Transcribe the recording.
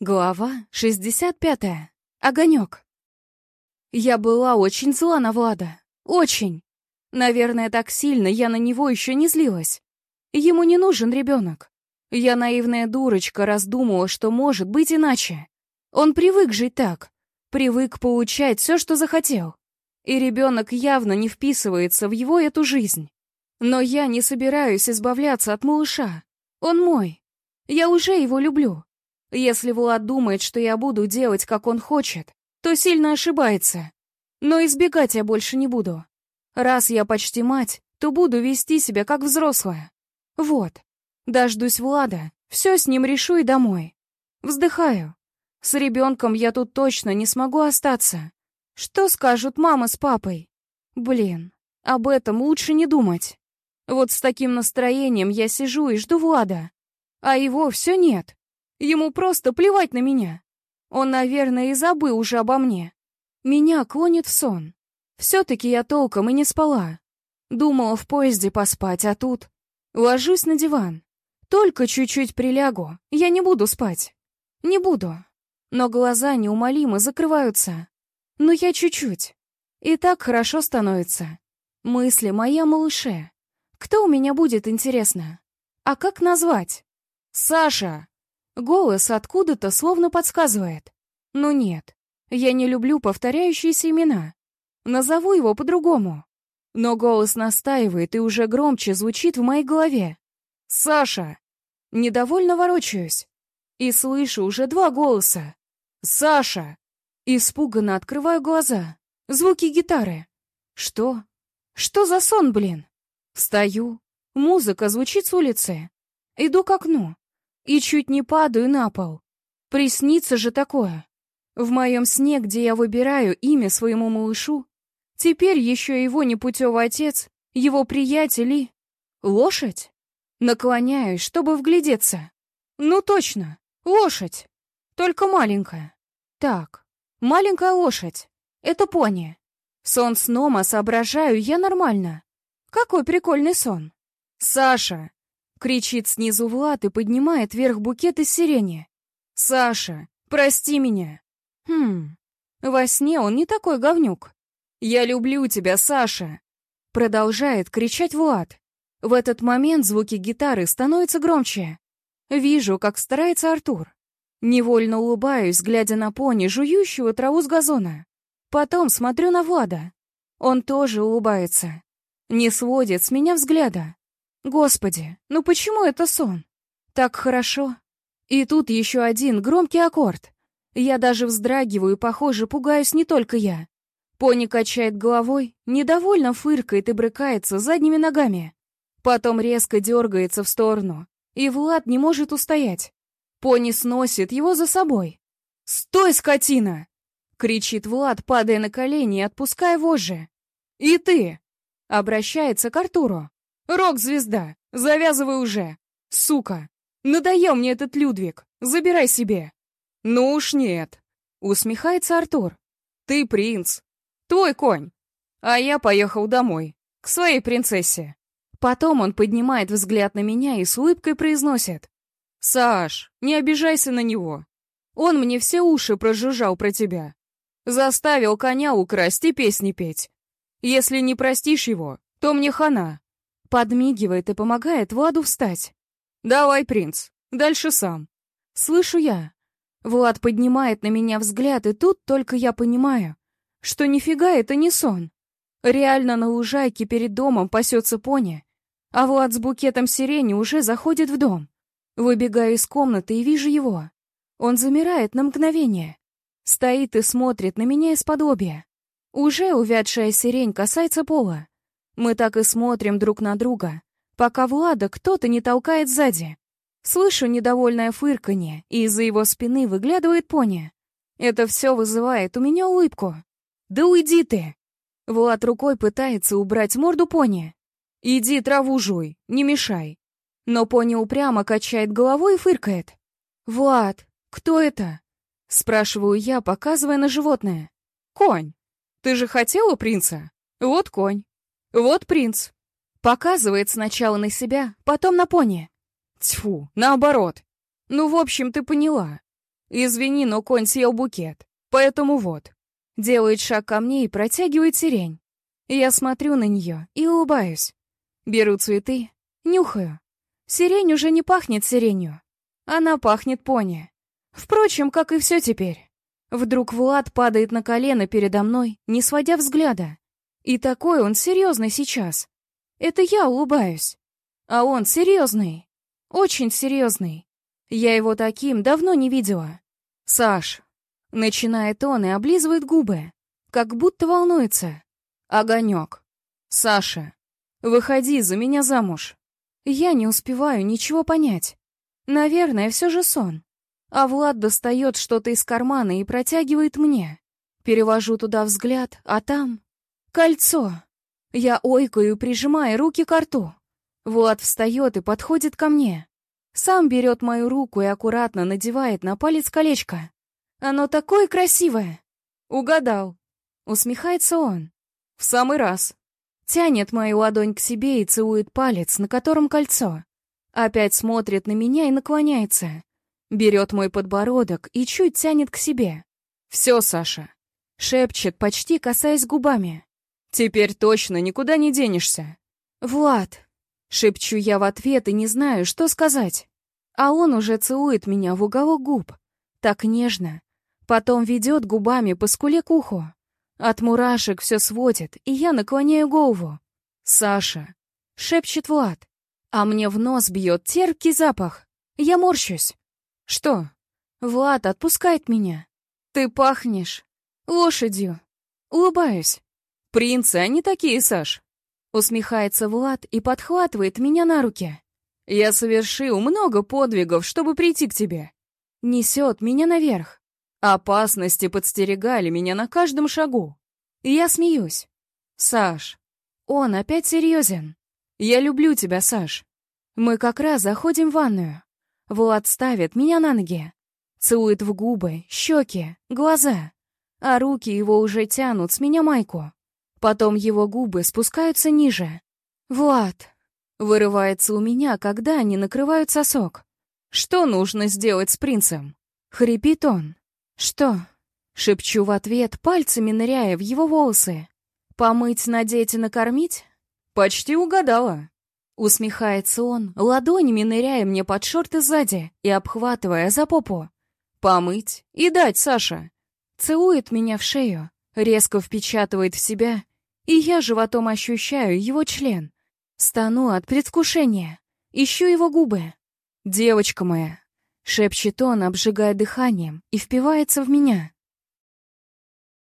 Глава 65. Огонек. Я была очень зла на Влада. Очень. Наверное, так сильно я на него еще не злилась. Ему не нужен ребенок. Я наивная дурочка раздумывала, что может быть иначе. Он привык жить так. Привык получать все, что захотел. И ребенок явно не вписывается в его эту жизнь. Но я не собираюсь избавляться от малыша. Он мой. Я уже его люблю. Если Влад думает, что я буду делать, как он хочет, то сильно ошибается. Но избегать я больше не буду. Раз я почти мать, то буду вести себя как взрослая. Вот. Дождусь Влада, все с ним решу и домой. Вздыхаю. С ребенком я тут точно не смогу остаться. Что скажут мама с папой? Блин, об этом лучше не думать. Вот с таким настроением я сижу и жду Влада. А его все нет. Ему просто плевать на меня. Он, наверное, и забыл уже обо мне. Меня клонит в сон. Все-таки я толком и не спала. Думала в поезде поспать, а тут... Ложусь на диван. Только чуть-чуть прилягу, я не буду спать. Не буду. Но глаза неумолимо закрываются. Но я чуть-чуть. И так хорошо становится. Мысли мои о малыше. Кто у меня будет, интересно? А как назвать? Саша! Голос откуда-то словно подсказывает. Но нет, я не люблю повторяющиеся имена. Назову его по-другому. Но голос настаивает и уже громче звучит в моей голове. «Саша!» Недовольно ворочаюсь. И слышу уже два голоса. «Саша!» Испуганно открываю глаза. Звуки гитары. Что? Что за сон, блин? Встаю. Музыка звучит с улицы. Иду к окну и чуть не падаю на пол. Приснится же такое. В моем сне, где я выбираю имя своему малышу, теперь еще его непутевый отец, его приятели, лошадь. Наклоняюсь, чтобы вглядеться. Ну точно, лошадь. Только маленькая. Так, маленькая лошадь. Это пони. Сон сном, а соображаю я нормально. Какой прикольный сон. Саша, Кричит снизу Влад и поднимает вверх букет из сирени. «Саша, прости меня!» «Хм, во сне он не такой говнюк. Я люблю тебя, Саша!» Продолжает кричать Влад. В этот момент звуки гитары становятся громче. Вижу, как старается Артур. Невольно улыбаюсь, глядя на пони, жующего траву с газона. Потом смотрю на Влада. Он тоже улыбается. Не сводит с меня взгляда. Господи, ну почему это сон? Так хорошо. И тут еще один громкий аккорд. Я даже вздрагиваю, похоже, пугаюсь не только я. Пони качает головой, недовольно фыркает и брыкается задними ногами. Потом резко дергается в сторону, и Влад не может устоять. Пони сносит его за собой. «Стой, скотина!» — кричит Влад, падая на колени и отпуская вожжи. «И ты!» — обращается к Артуру. «Рок-звезда! Завязывай уже! Сука! Надоел мне этот Людвиг! Забирай себе!» «Ну уж нет!» — усмехается Артур. «Ты принц! Твой конь! А я поехал домой, к своей принцессе!» Потом он поднимает взгляд на меня и с улыбкой произносит. «Саш, не обижайся на него. Он мне все уши прожужжал про тебя. Заставил коня украсть и песни петь. Если не простишь его, то мне хана. Подмигивает и помогает Владу встать. «Давай, принц, дальше сам». Слышу я. Влад поднимает на меня взгляд, и тут только я понимаю, что нифига это не сон. Реально на лужайке перед домом пасется пони, а Влад с букетом сирени уже заходит в дом. Выбегаю из комнаты и вижу его. Он замирает на мгновение. Стоит и смотрит на меня из-под обия. Уже увядшая сирень касается пола. Мы так и смотрим друг на друга, пока Влада кто-то не толкает сзади. Слышу недовольное фырканье, и из-за его спины выглядывает пони. Это все вызывает у меня улыбку. «Да уйди ты!» Влад рукой пытается убрать морду пони. «Иди траву жуй, не мешай». Но пони упрямо качает головой и фыркает. «Влад, кто это?» Спрашиваю я, показывая на животное. «Конь. Ты же хотела принца? Вот конь. Вот принц. Показывает сначала на себя, потом на пони. Тьфу, наоборот. Ну, в общем, ты поняла. Извини, но конь съел букет. Поэтому вот. Делает шаг ко мне и протягивает сирень. Я смотрю на нее и улыбаюсь. Беру цветы, нюхаю. Сирень уже не пахнет сиренью. Она пахнет пони. Впрочем, как и все теперь. Вдруг Влад падает на колено передо мной, не сводя взгляда. И такой он серьезный сейчас. Это я улыбаюсь. А он серьезный. Очень серьезный. Я его таким давно не видела. Саш. Начинает он и облизывает губы. Как будто волнуется. Огонек. Саша. Выходи за меня замуж. Я не успеваю ничего понять. Наверное, все же сон. А Влад достает что-то из кармана и протягивает мне. Перевожу туда взгляд, а там... Кольцо. Я ойкаю, прижимая руки к рту. Влад встает и подходит ко мне. Сам берет мою руку и аккуратно надевает на палец колечко. Оно такое красивое. Угадал. Усмехается он. В самый раз. Тянет мою ладонь к себе и целует палец, на котором кольцо. Опять смотрит на меня и наклоняется. Берет мой подбородок и чуть тянет к себе. «Все, Саша!» Шепчет, почти касаясь губами. «Теперь точно никуда не денешься!» «Влад!» Шепчу я в ответ и не знаю, что сказать. А он уже целует меня в уголок губ. Так нежно. Потом ведет губами по скуле к уху. От мурашек все сводит, и я наклоняю голову. «Саша!» — шепчет Влад. А мне в нос бьет терпкий запах. Я морщусь. Что? Влад отпускает меня. Ты пахнешь. Лошадью. Улыбаюсь. Принцы, они такие, Саш. Усмехается Влад и подхватывает меня на руки. Я совершил много подвигов, чтобы прийти к тебе. Несет меня наверх. Опасности подстерегали меня на каждом шагу. Я смеюсь. Саш, он опять серьезен. Я люблю тебя, Саш. Мы как раз заходим в ванную. Влад ставит меня на ноги. Целует в губы, щеки, глаза. А руки его уже тянут с меня майку. Потом его губы спускаются ниже. «Влад!» Вырывается у меня, когда они накрывают сосок. «Что нужно сделать с принцем?» Хрипит он. «Что?» Шепчу в ответ, пальцами ныряя в его волосы. «Помыть, надеть и накормить?» «Почти угадала». Усмехается он, ладонями ныряя мне под шорты сзади и обхватывая за попу. «Помыть и дать, Саша!» Целует меня в шею, резко впечатывает в себя, и я животом ощущаю его член. Стану от предвкушения, ищу его губы. «Девочка моя!» — шепчет он, обжигая дыханием, и впивается в меня.